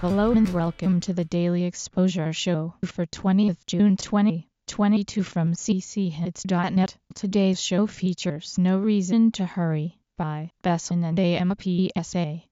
Hello and welcome to the Daily Exposure Show for 20th June 2022 from cchits.net. Today's show features No Reason to Hurry by Besson and AMPSA.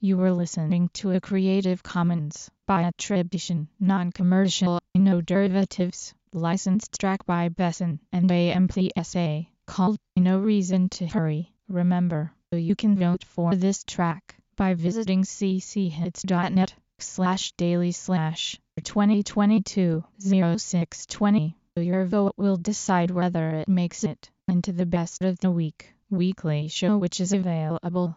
You were listening to a Creative Commons by attribution, non-commercial, no derivatives, licensed track by Besson and AMPSA, called No Reason to Hurry. Remember, you can vote for this track by visiting cchits.net slash daily slash 2022 0620. Your vote will decide whether it makes it into the best of the week weekly show which is available